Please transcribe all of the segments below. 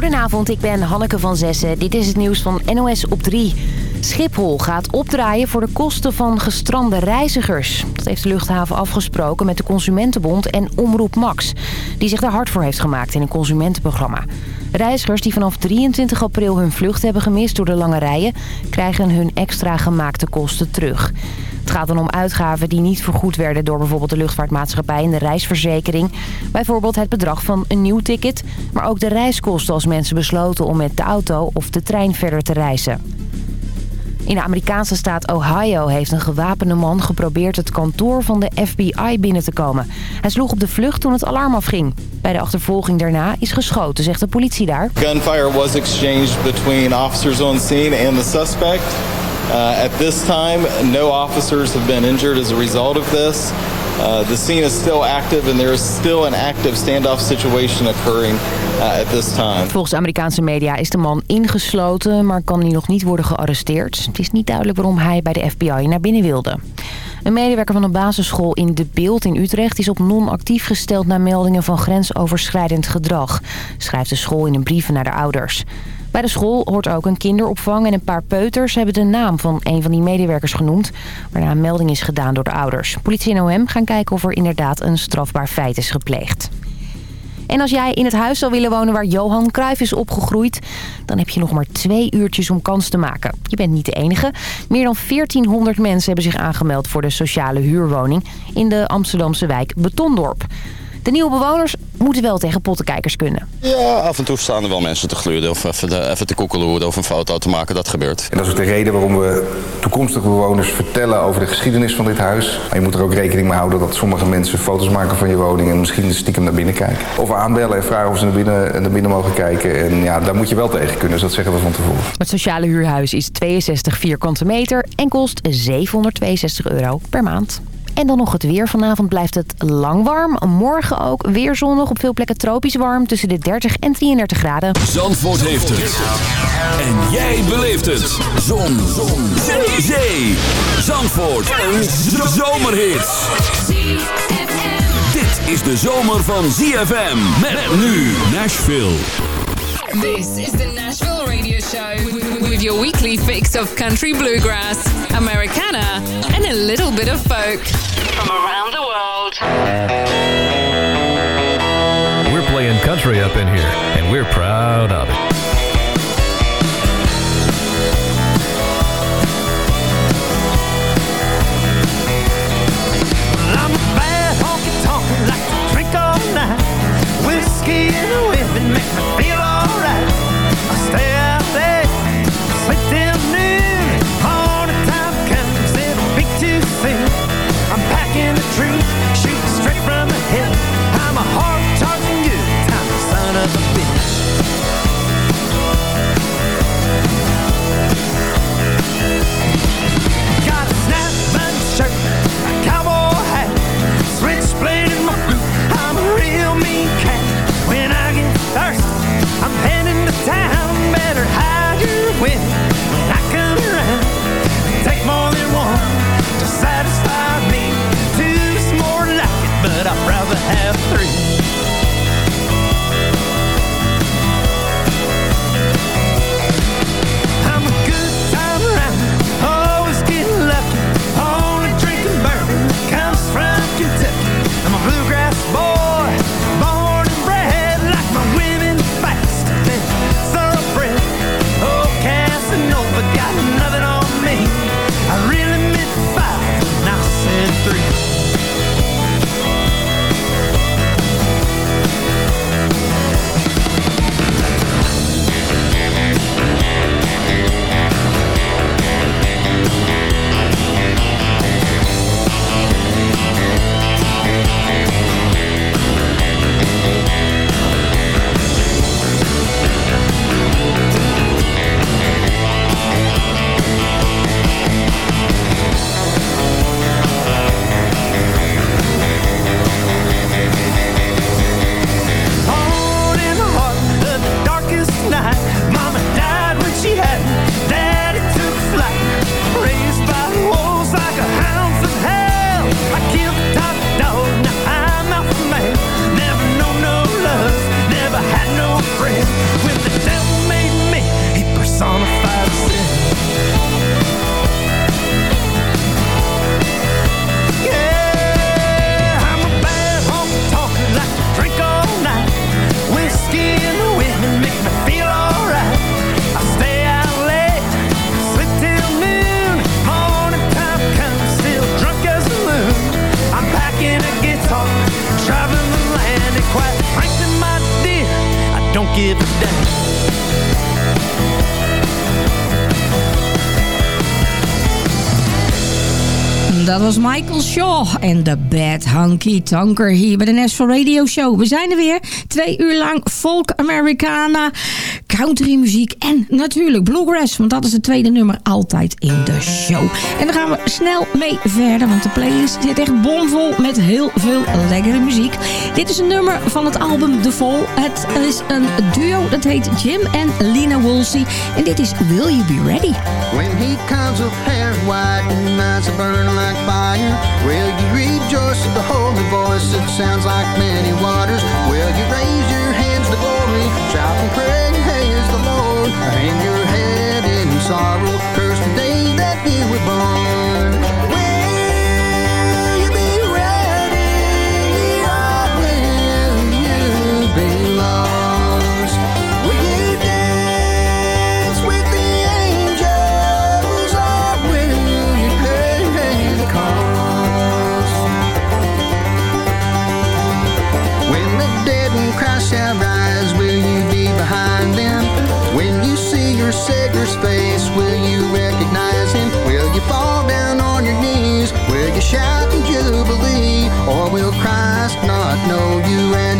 Goedenavond, ik ben Hanneke van Zessen. Dit is het nieuws van NOS op 3. Schiphol gaat opdraaien voor de kosten van gestrande reizigers. Dat heeft de luchthaven afgesproken met de Consumentenbond en Omroep Max... die zich daar hard voor heeft gemaakt in een consumentenprogramma. Reizigers die vanaf 23 april hun vlucht hebben gemist door de lange rijen... krijgen hun extra gemaakte kosten terug. Het gaat dan om uitgaven die niet vergoed werden door bijvoorbeeld de luchtvaartmaatschappij en de reisverzekering. Bijvoorbeeld het bedrag van een nieuw ticket, maar ook de reiskosten als mensen besloten om met de auto of de trein verder te reizen. In de Amerikaanse staat Ohio heeft een gewapende man geprobeerd het kantoor van de FBI binnen te komen. Hij sloeg op de vlucht toen het alarm afging. Bij de achtervolging daarna is geschoten, zegt de politie daar. Gunfire was exchanged between officers on scene and the suspect. Uh, at this time, no officers have been injured as a result of this. Uh, the scene is still active and there is still an active standoff situation occurring uh, at this time. Volgens Amerikaanse media is de man ingesloten, maar kan hij nog niet worden gearresteerd. Het is niet duidelijk waarom hij bij de FBI naar binnen wilde. Een medewerker van een basisschool in De Beeld in Utrecht is op non-actief gesteld na meldingen van grensoverschrijdend gedrag, schrijft de school in een brief naar de ouders. Bij de school hoort ook een kinderopvang en een paar peuters hebben de naam van een van die medewerkers genoemd, waarna een melding is gedaan door de ouders. Politie en OM gaan kijken of er inderdaad een strafbaar feit is gepleegd. En als jij in het huis zou willen wonen waar Johan Cruijff is opgegroeid... dan heb je nog maar twee uurtjes om kans te maken. Je bent niet de enige. Meer dan 1400 mensen hebben zich aangemeld voor de sociale huurwoning... in de Amsterdamse wijk Betondorp. De nieuwe bewoners moeten wel tegen pottenkijkers kunnen. Ja, af en toe staan er wel mensen te gluren of even, de, even te koekeloeren of een foto te maken. Dat gebeurt. En dat is ook de reden waarom we toekomstige bewoners vertellen over de geschiedenis van dit huis. Maar je moet er ook rekening mee houden dat sommige mensen foto's maken van je woning en misschien stiekem naar binnen kijken. Of aanbellen en vragen of ze naar binnen, naar binnen mogen kijken. En ja, daar moet je wel tegen kunnen, dus dat zeggen we van tevoren. Het sociale huurhuis is 62 vierkante meter en kost 762 euro per maand. En dan nog het weer. Vanavond blijft het lang warm. Morgen ook weer zonnig. Op veel plekken tropisch warm. Tussen de 30 en 33 graden. Zandvoort heeft het. En jij beleeft het. Zon. Zon. Zee. Zee. Zandvoort. Een zomerhit. Dit is de zomer van ZFM. Met nu Nashville. This is the Nashville Radio Show with your weekly fix of country bluegrass, Americana, and a little bit of folk from around the world. We're playing country up in here, and we're proud of it. heading to town, better hide your when I come around. Take more than one to satisfy me. Two's more like it, but I'd rather have three. Dat was Michael Shaw en de Bad Hunky Tonker hier bij de Nashville Radio Show. We zijn er weer. Twee uur lang folk Americana, country muziek en natuurlijk bluegrass. Want dat is het tweede nummer altijd in de show. En daar gaan we snel mee verder, want de playlist zit echt bomvol met heel veel lekkere muziek. Dit is een nummer van het album The Fall. Het is een duo, dat heet Jim en Lena Woolsey. En dit is Will You Be Ready? When he comes with hair white and eyes burning like fire, will you rejoice at the holy voice that sounds like many waters? Will you raise your hands to glory, shout and praise the Lord? Hang your head in sorrow, curse the day that you were born. Or will Christ not know you and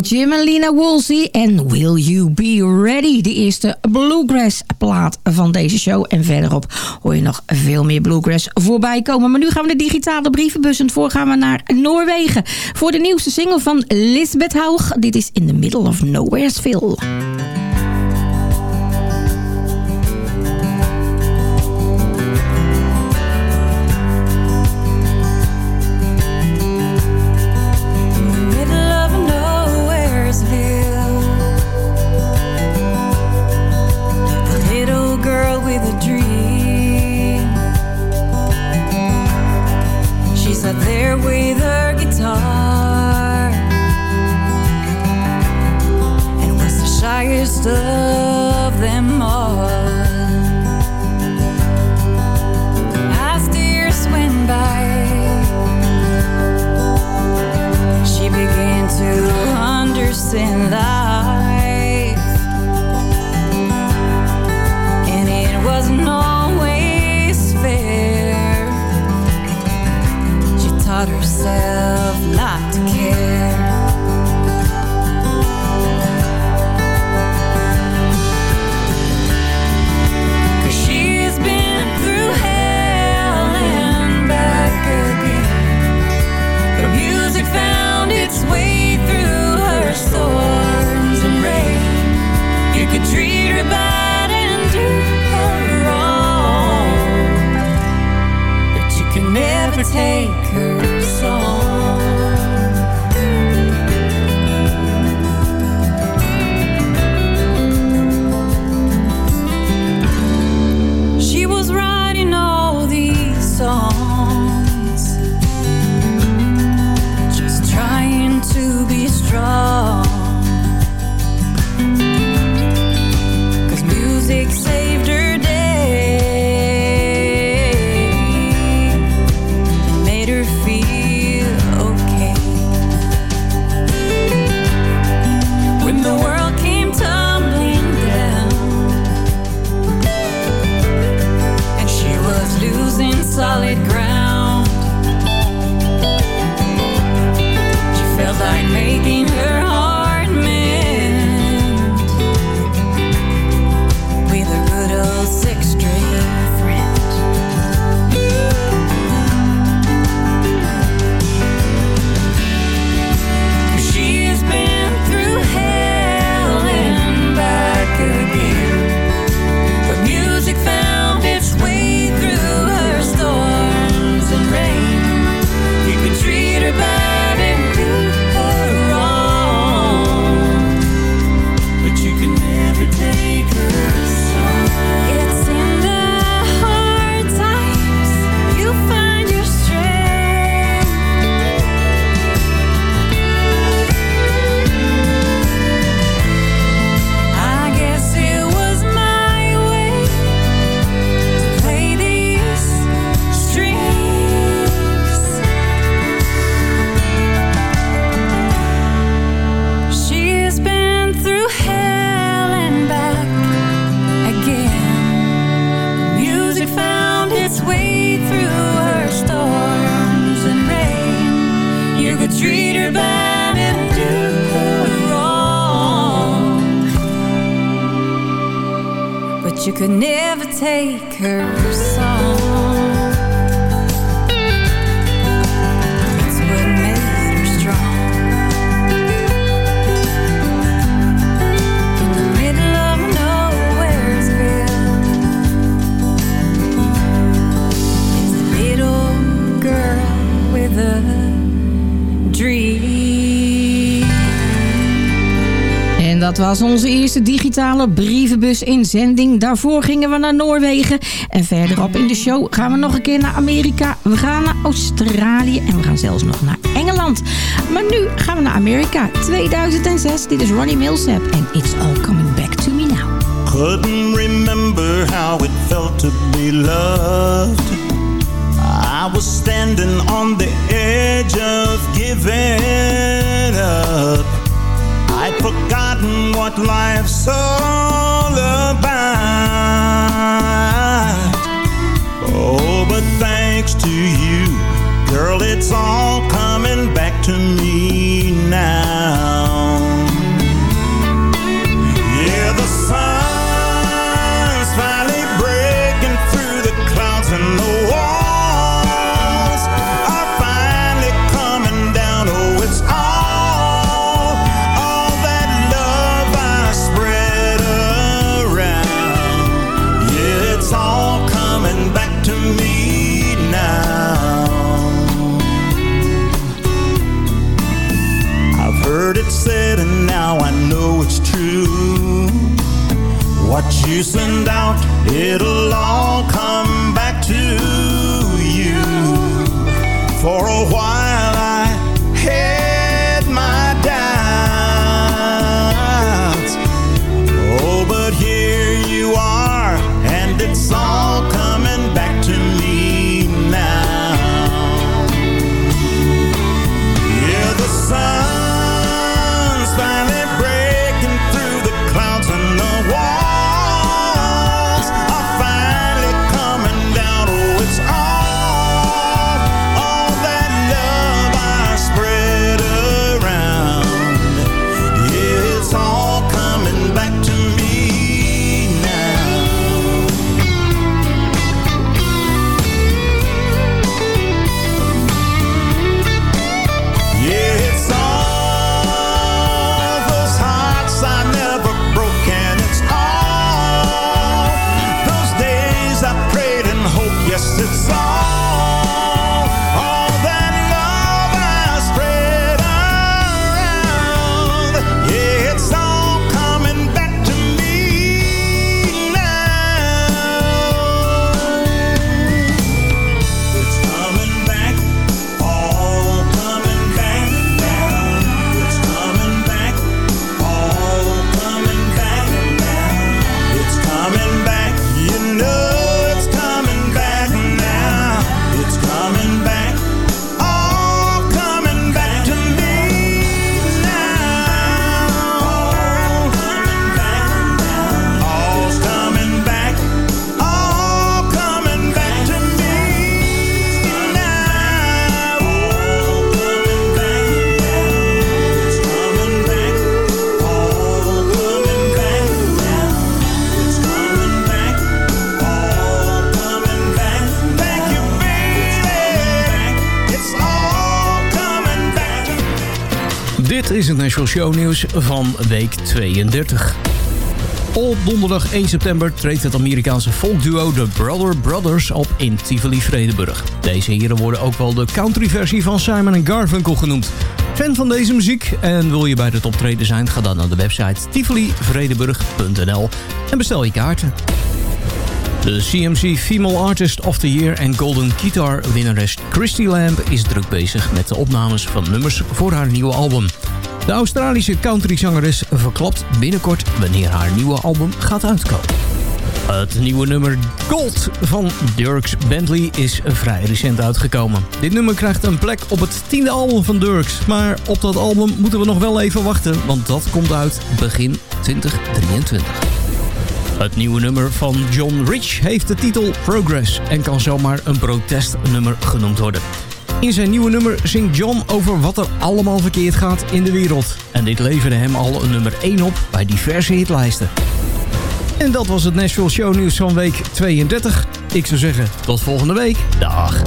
Jim en Woolsey en Will You Be Ready. De eerste bluegrass plaat van deze show. En verderop hoor je nog veel meer bluegrass voorbij komen. Maar nu gaan we de digitale brievenbus en voor gaan we naar Noorwegen. Voor de nieuwste single van Lisbeth Haug. Dit is In the Middle of Nowheresville. was onze eerste digitale brievenbus-inzending. Daarvoor gingen we naar Noorwegen. En verderop in de show gaan we nog een keer naar Amerika. We gaan naar Australië en we gaan zelfs nog naar Engeland. Maar nu gaan we naar Amerika. 2006, dit is Ronnie Milsap en It's All Coming Back To Me Now. Couldn't remember how it felt to be loved. I was standing on the edge of giving up. forgotten what life's all about. Oh, but thanks to you, girl, it's all coming back to me now. you sundown is het National Show Nieuws van week 32. Op donderdag 1 september treedt het Amerikaanse folkduo The Brother Brothers op in Tivoli Vredenburg. Deze heren worden ook wel de countryversie van Simon Garfunkel genoemd. Fan van deze muziek en wil je bij het optreden zijn? Ga dan naar de website tivolivredenburg.nl en bestel je kaarten. De CMC Female Artist of the Year en Golden Guitar winnares Christy Lamb is druk bezig met de opnames van nummers voor haar nieuwe album. De Australische countryzangeres verklapt binnenkort wanneer haar nieuwe album gaat uitkomen. Het nieuwe nummer Gold van Dirks Bentley is vrij recent uitgekomen. Dit nummer krijgt een plek op het tiende album van Dirks. Maar op dat album moeten we nog wel even wachten, want dat komt uit begin 2023. Het nieuwe nummer van John Rich heeft de titel Progress en kan zomaar een protestnummer genoemd worden. In zijn nieuwe nummer zingt John over wat er allemaal verkeerd gaat in de wereld. En dit leverde hem al een nummer 1 op bij diverse hitlijsten. En dat was het Nashville Show Nieuws van week 32. Ik zou zeggen, tot volgende week. Dag.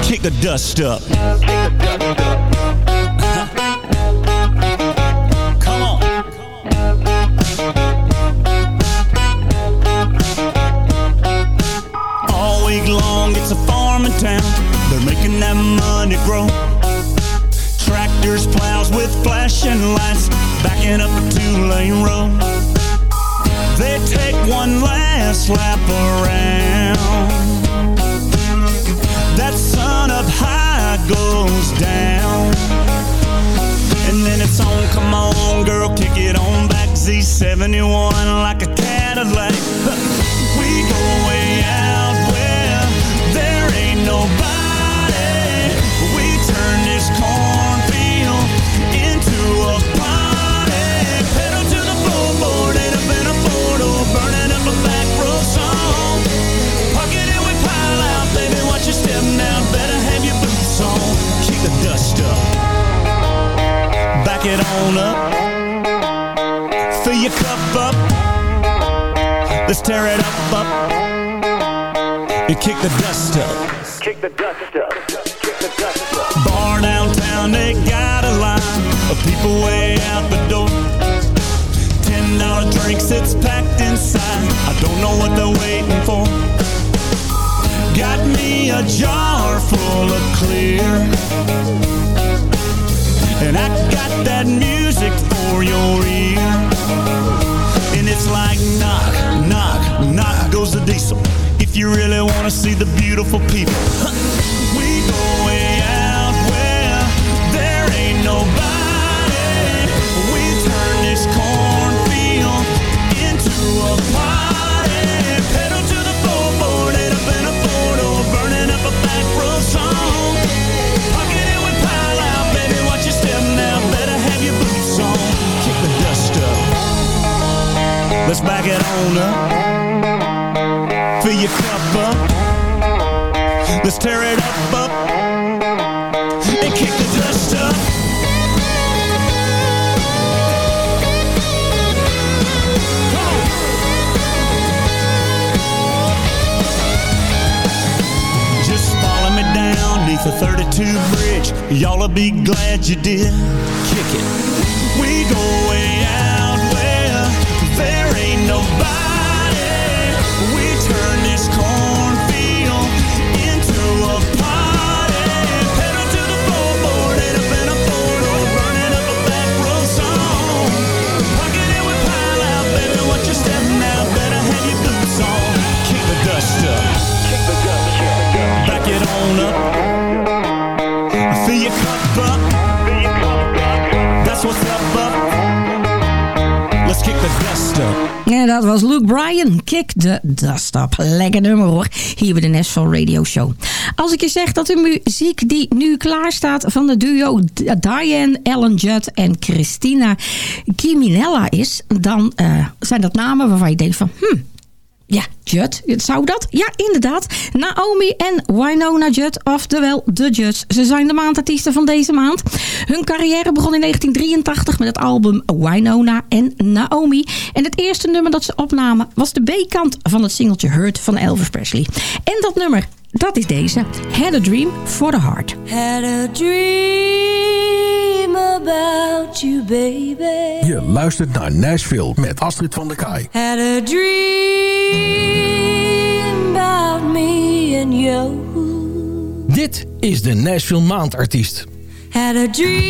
Kick the dust up. Long, it's a farming town. They're making that money grow. Tractors, plows with flashing lights, backing up a two-lane road. They take one last lap around. That sun up high goes down. And then it's on, come on, girl, kick it on back. Z71 like a Cadillac. We go way out where there ain't nobody. Back it on up. Fill your cup up. Let's tear it up, up. And kick the dust up. Kick the dust up. Kick the dust up. Bar downtown, they got a line of people way out the door. Ten dollar drinks, it's packed inside. I don't know what they're waiting for. Got me a jar full of clear. And I got that music for your ear. And it's like knock, knock, knock goes the diesel. If you really want to see the beautiful people. We go Let's back it on up. Fill your cup up. Let's tear it up, up. And kick the dust up. Down the 32 bridge. Y'all'll be glad you did. Kick it. We go En dat was Luke Bryan. Kick the dust up. Lekker nummer hoor. Hier bij de National Radio Show. Als ik je zeg dat de muziek die nu klaar staat van de duo Diane Ellen Judd en Christina Kiminella is. Dan eh, zijn dat namen waarvan je denkt van... Hmm, ja, Judd, zou dat? Ja, inderdaad. Naomi en Winona Judd, oftewel The Judds. Ze zijn de maandartiesten van deze maand. Hun carrière begon in 1983 met het album Winona en Naomi. En het eerste nummer dat ze opnamen was de B-kant van het singeltje Hurt van Elvis Presley. En dat nummer, dat is deze. Had a Dream for the Heart. Had a dream about you, baby. Je luistert naar Nashville met Astrid van der Kaai. Had a dream about me and you. Dit is de Nashville Maandartiest. Had a dream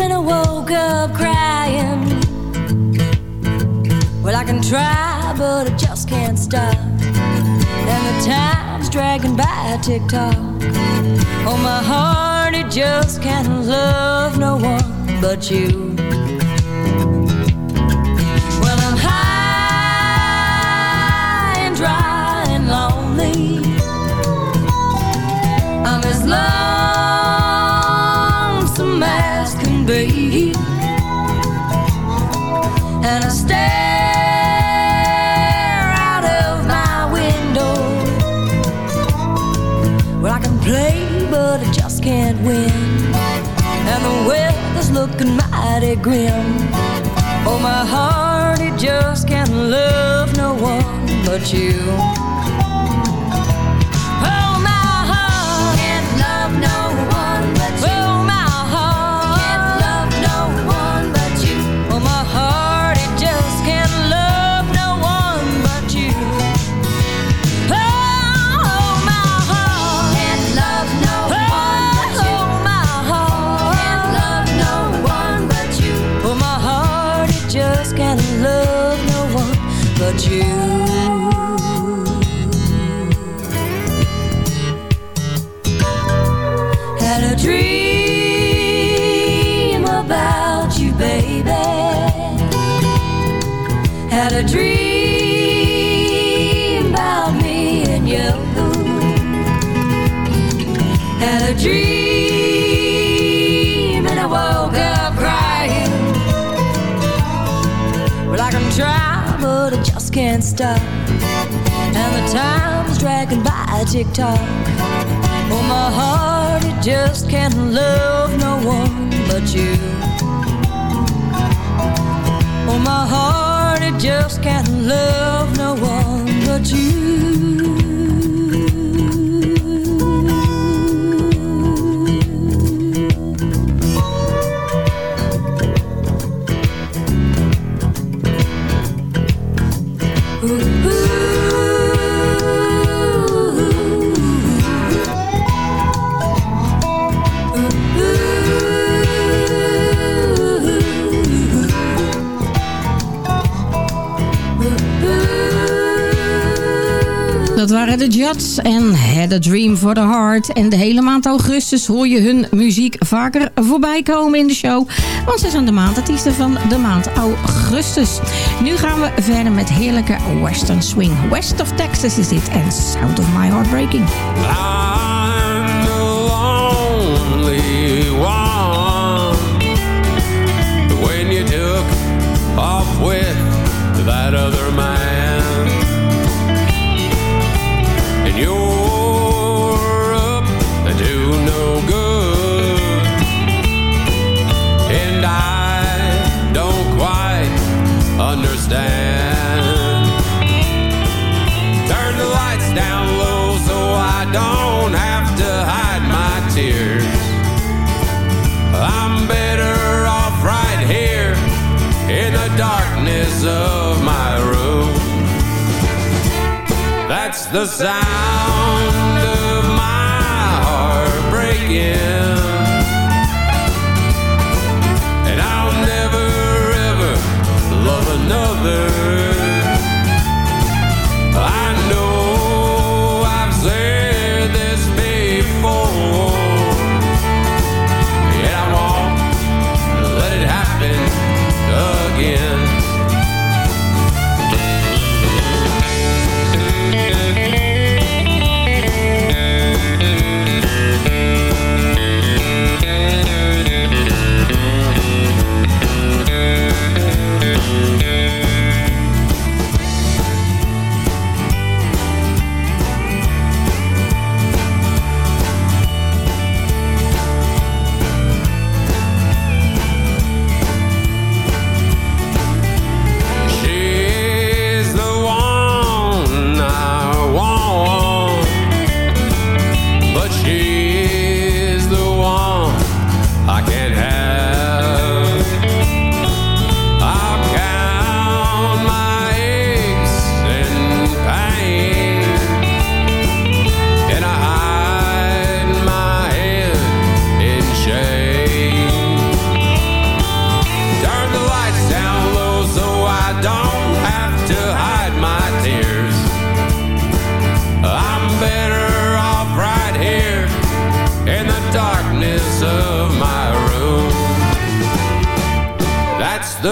and I woke up crying. Well, I can try, but I just can't stop. And the time's dragging by tick tock. Oh, my heart, it just can't love no one but you. Well, I'm high and dry and lonely. I'm as lonesome as can be. And I stare can't win. And the weather's looking mighty grim. Oh, my heart, it just can't love no one but you. about you. Can't stop. And the time's dragging by tick tock. Oh, my heart, it just can't love no one but you. Oh, my heart, it just can't love no one but Dat de Judds en Had a Dream for the Heart. En de hele maand augustus hoor je hun muziek vaker voorbij komen in de show. Want ze zijn de maandartiesten van de maand augustus. Nu gaan we verder met heerlijke western swing. West of Texas is dit en Sound of My Heart Breaking.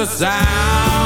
Sound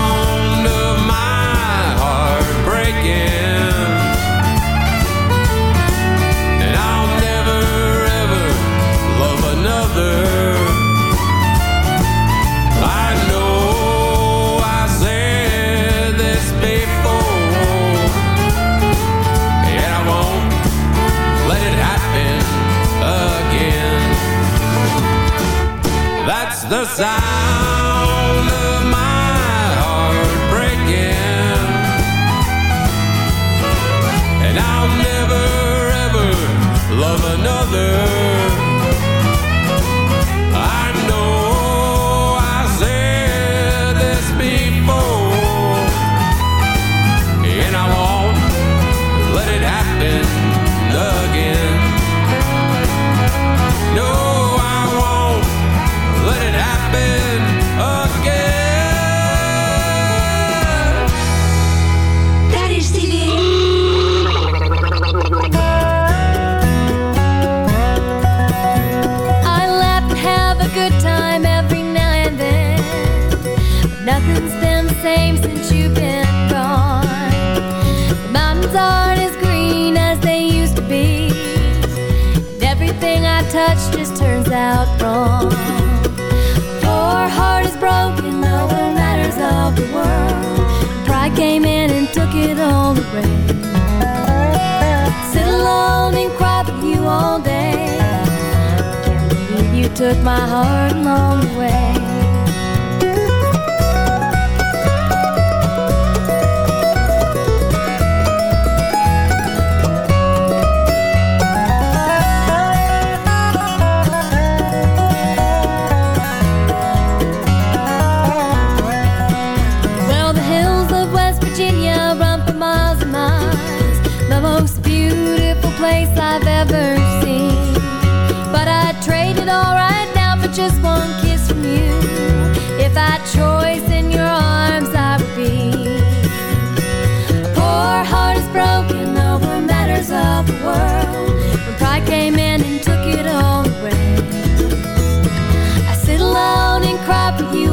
out wrong. Poor heart is broken, one matters of the world. Pride came in and took it all away. Sit alone and cry for you all day. Can't believe You took my heart along the way.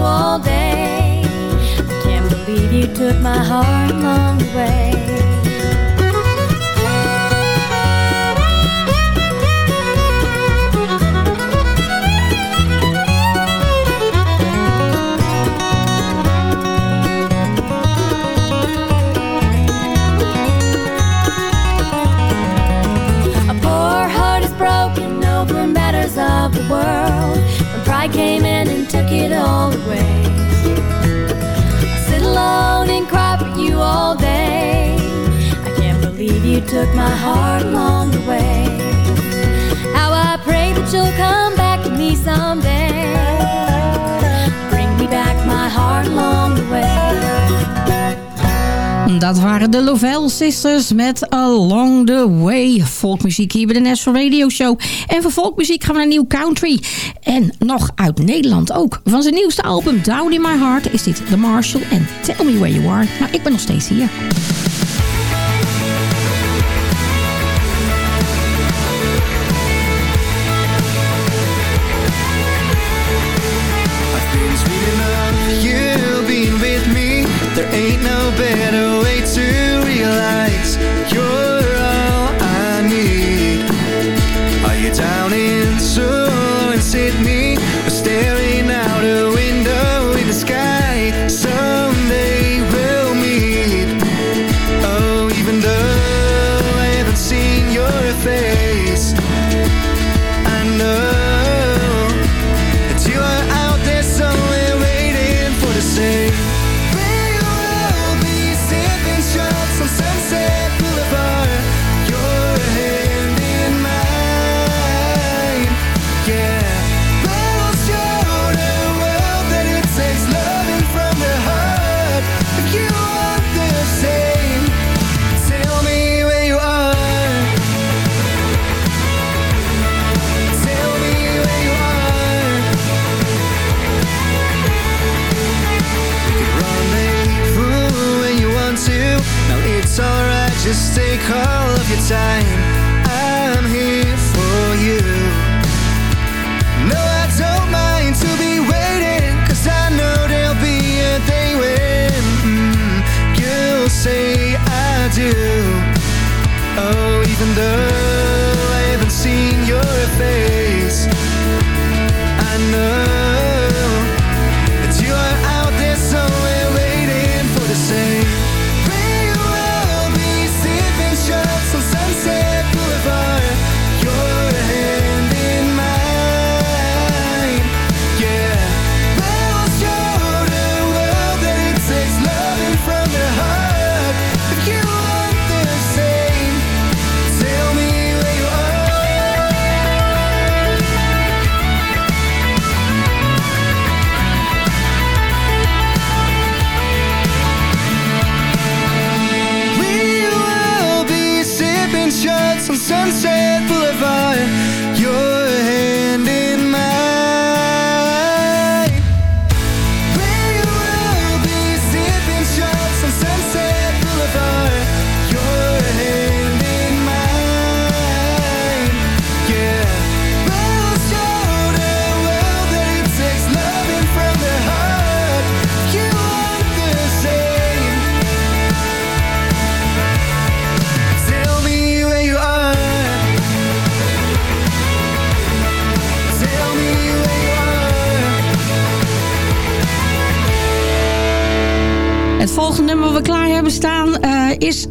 All day. I can't believe you took my heart along the way. Poor heart is broken over matters of the world. When pride came all away. I sit alone and cry for you all day. I can't believe you took my heart along the way. How I pray that you'll come back to me someday. Bring me back my heart along the way. Dat waren de Lovell Sisters met Along the Way. Volkmuziek hier bij de National Radio Show. En voor volkmuziek gaan we naar nieuw country. En nog uit Nederland ook. Van zijn nieuwste album Down in My Heart is dit The Marshall en Tell Me Where You Are. Maar ik ben nog steeds hier.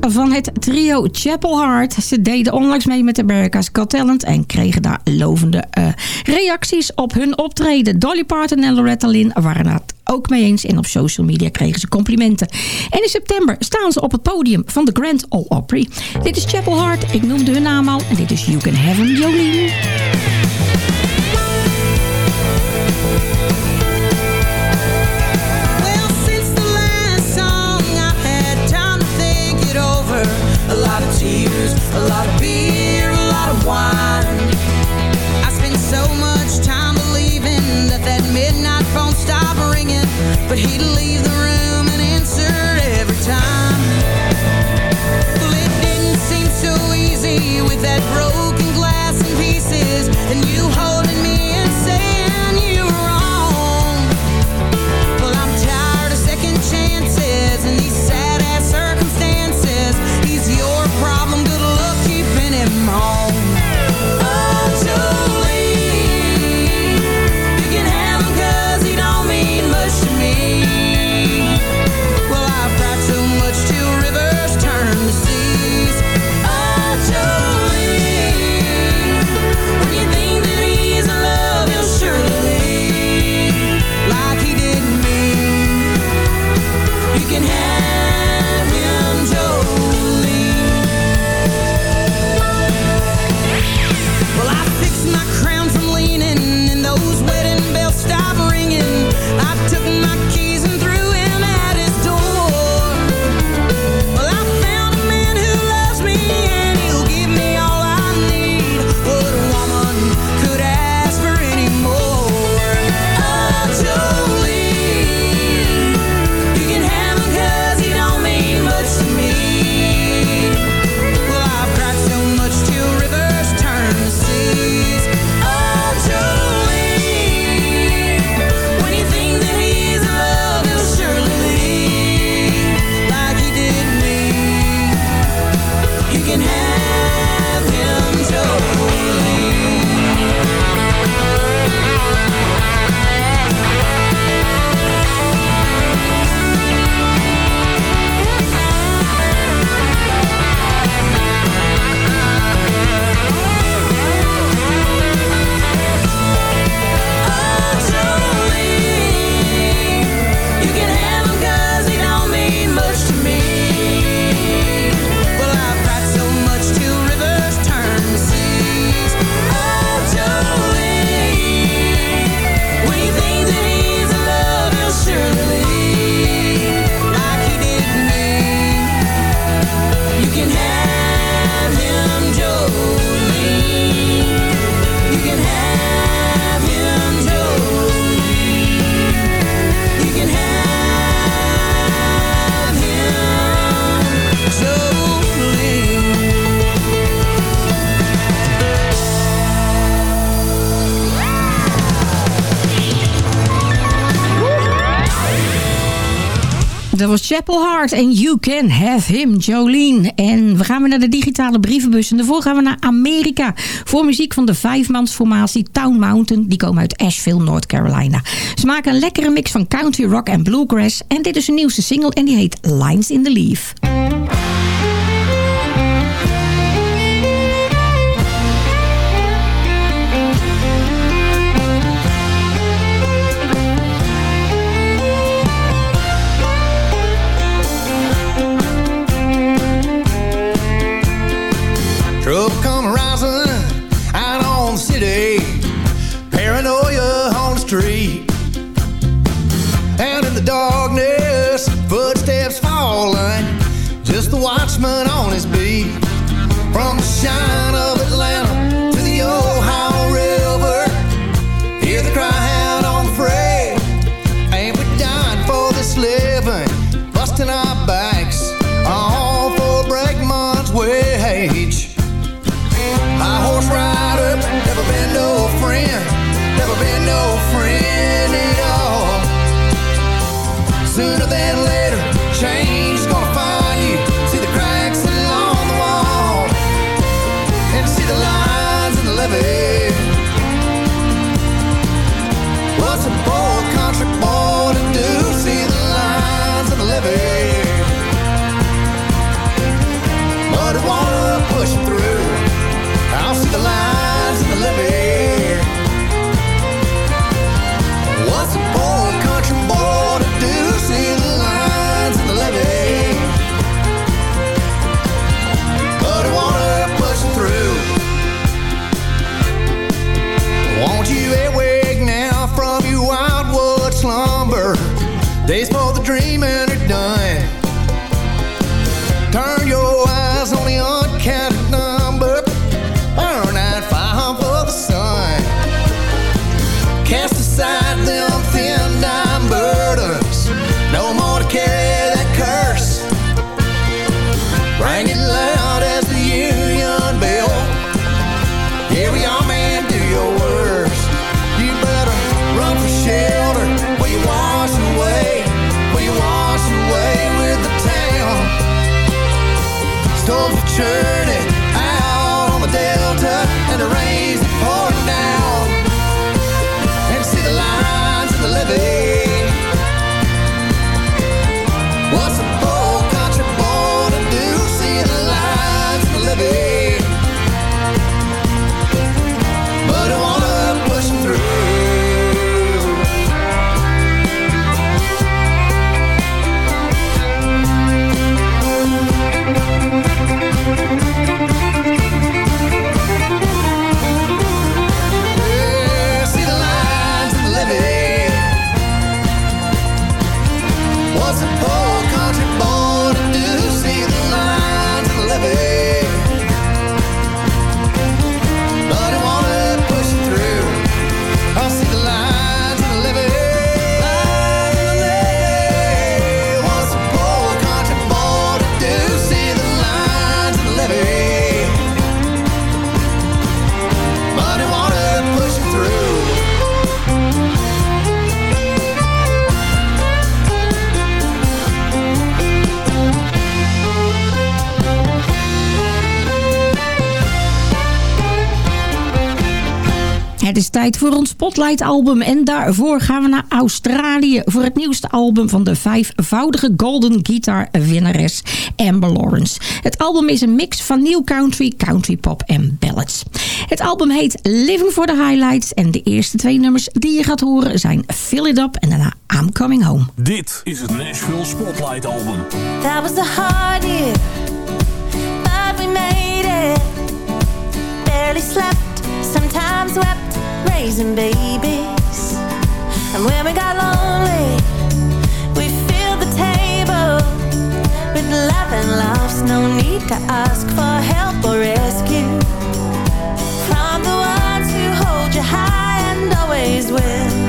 van het trio Chapel Hart Ze deden onlangs mee met America's Got Talent en kregen daar lovende eh, reacties op hun optreden. Dolly Parton en Loretta Lynn waren het ook mee eens en op social media kregen ze complimenten. En in september staan ze op het podium van de Grand Ole Opry. Dit is Chapel Hart, ik noemde hun naam al en dit is You Can Have Him, Jolene. A lot of beer, a lot of wine. I spent so much time believing That that midnight phone stopped ringing But he'd leave the room Chapel Hart en You Can Have Him, Jolene. En we gaan weer naar de digitale brievenbus. En daarvoor gaan we naar Amerika. Voor muziek van de vijfmansformatie Town Mountain. Die komen uit Asheville, North Carolina. Ze maken een lekkere mix van country rock en bluegrass. En dit is hun nieuwste single en die heet Lines in the Leaf. Just the watchman on his beat. From the shine of Voor ons Spotlight album en daarvoor gaan we naar Australië voor het nieuwste album van de vijfvoudige Golden Guitar winnares Amber Lawrence. Het album is een mix van new country, country pop en ballads. Het album heet Living for the Highlights en de eerste twee nummers die je gaat horen zijn Fill It Up en daarna I'm Coming Home. Dit is het Nashville Spotlight Album. That was the hard year, but we made it. Barely slept, sometimes wept, raising babies. And when we got lonely, we filled the table with love and laughs. No need to ask for help or rescue from the ones who hold you high and always will.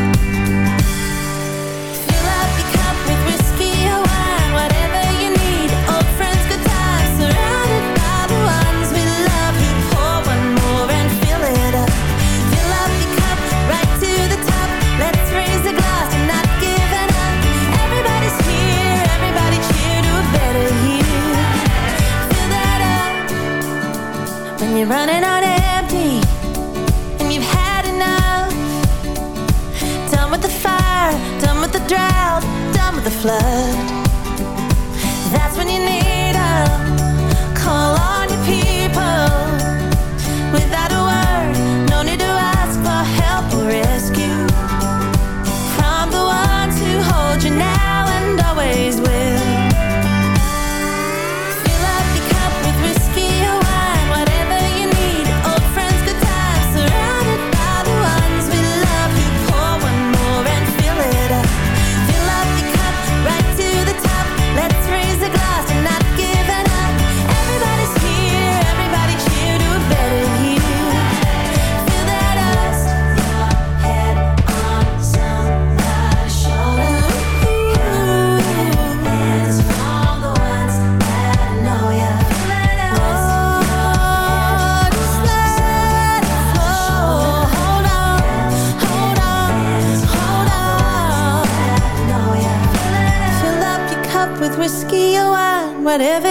whatever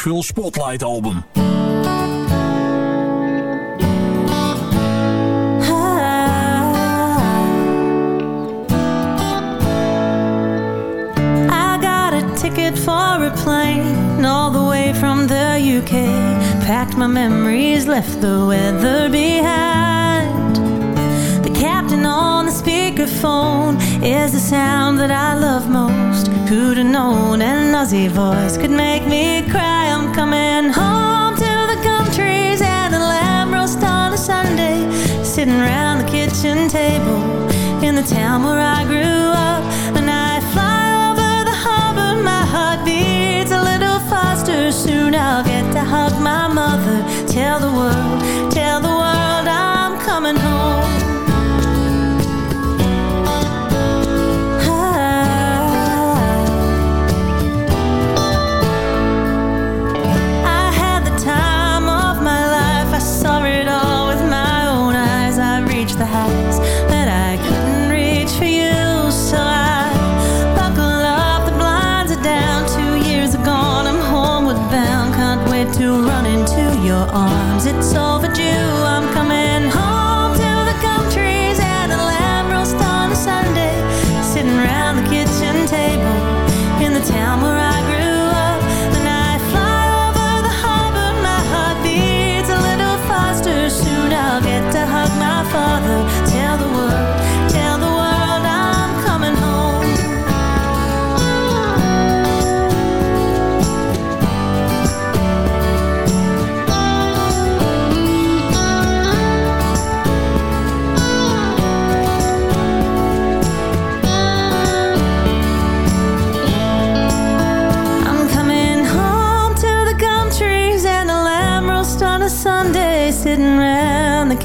Nashville Spotlight album. packed my memories, left the weather behind. The captain on the speakerphone is the sound that I have known an Aussie voice could make me cry. I'm coming home to the country and the lamb roast on a Sunday. Sitting around the kitchen table in the town where I grew up. When I fly over the harbor, my heart beats a little faster. Soon I'll get to hug my mother. Tell the world, tell the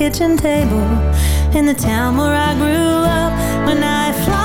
kitchen table. In the town where I grew up when I fly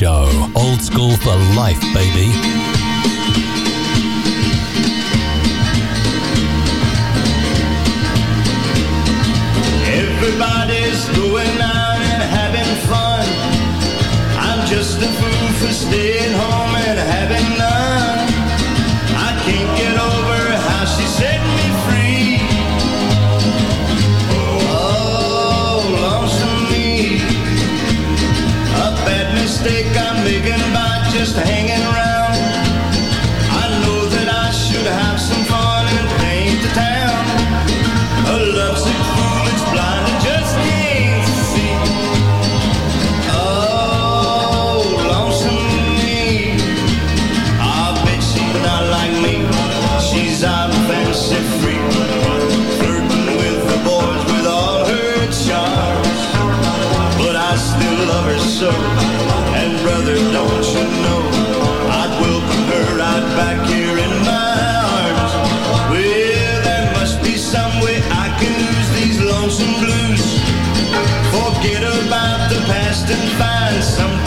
Show. Old school for life, baby. Forget about the past and find somebody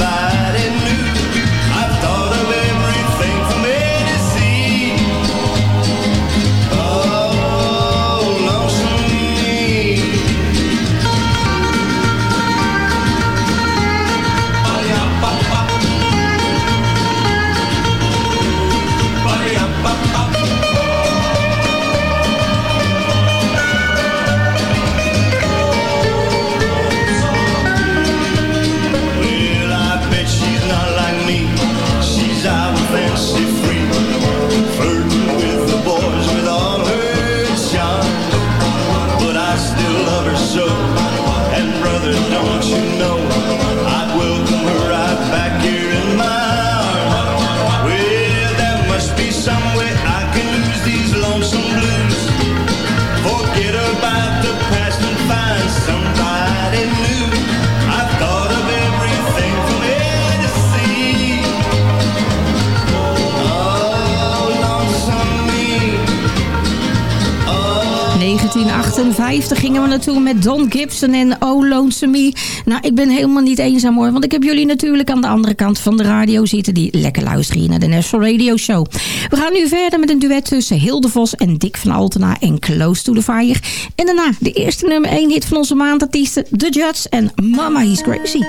1958 gingen we naartoe met Don Gibson en Oh Lonesome Me. Nou, ik ben helemaal niet eenzaam hoor. Want ik heb jullie natuurlijk aan de andere kant van de radio zitten... die lekker luisteren hier naar de National Radio Show. We gaan nu verder met een duet tussen Hilde Vos en Dick van Altena en Close to the Fire. En daarna de eerste nummer 1 hit van onze maandartiesten... The Judds en Mama He's Crazy.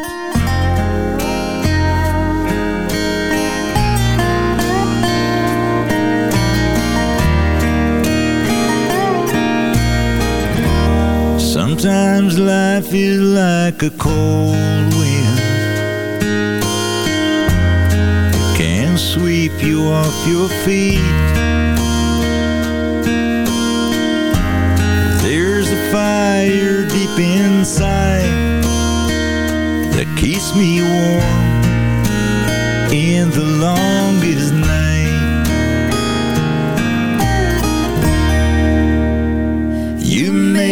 Sometimes life is like a cold wind. Can sweep you off your feet. There's a fire deep inside That keeps me warm In the longest night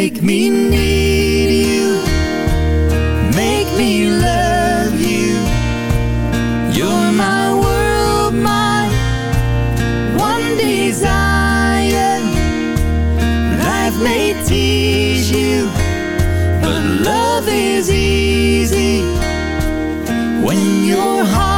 make me need you, make me love you. You're my world, my one desire. Life may tease you, but love is easy when your heart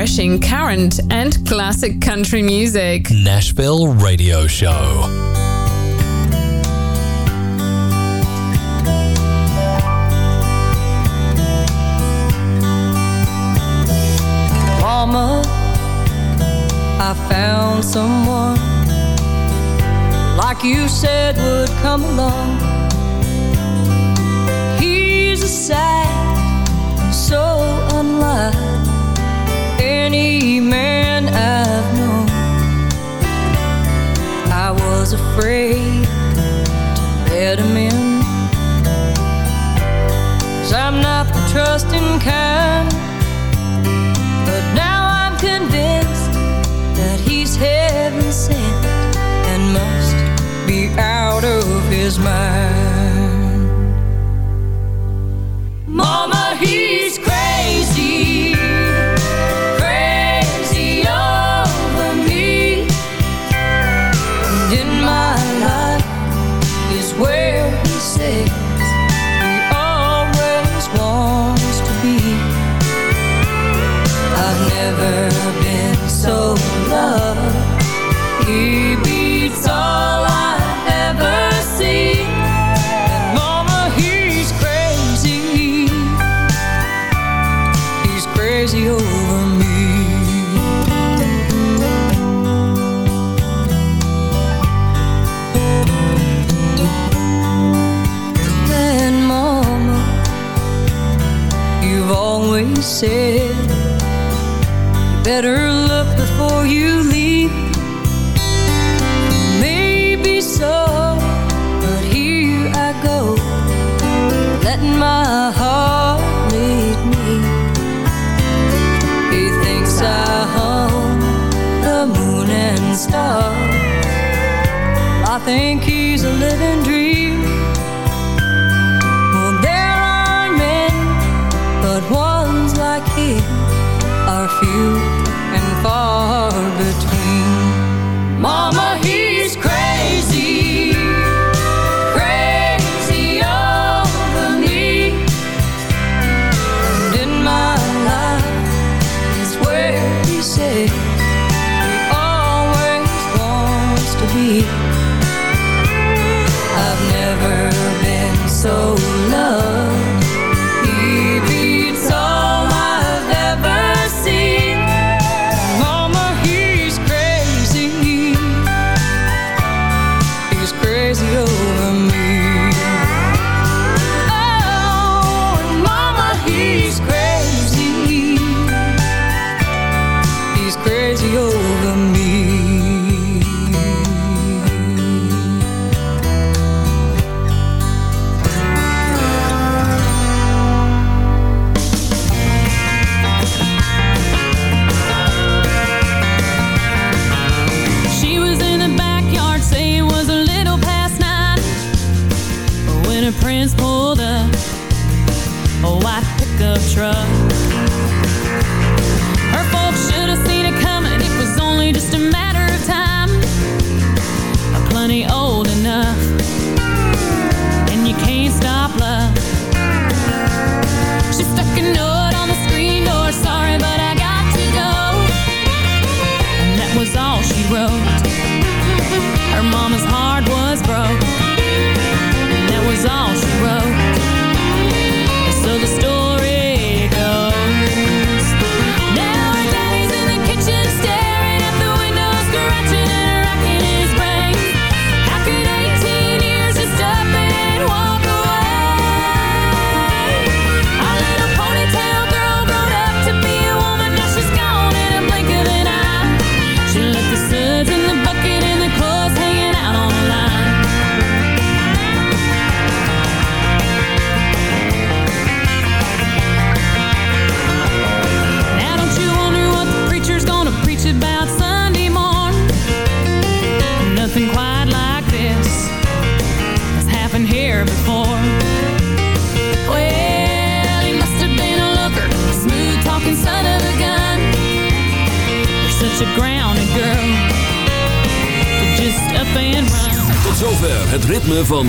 refreshing current and classic country music. Nashville Radio Show. Mama, I found someone like you said would come along. He's a sad any man I've known. I was afraid to let him in. Cause I'm not the trusting kind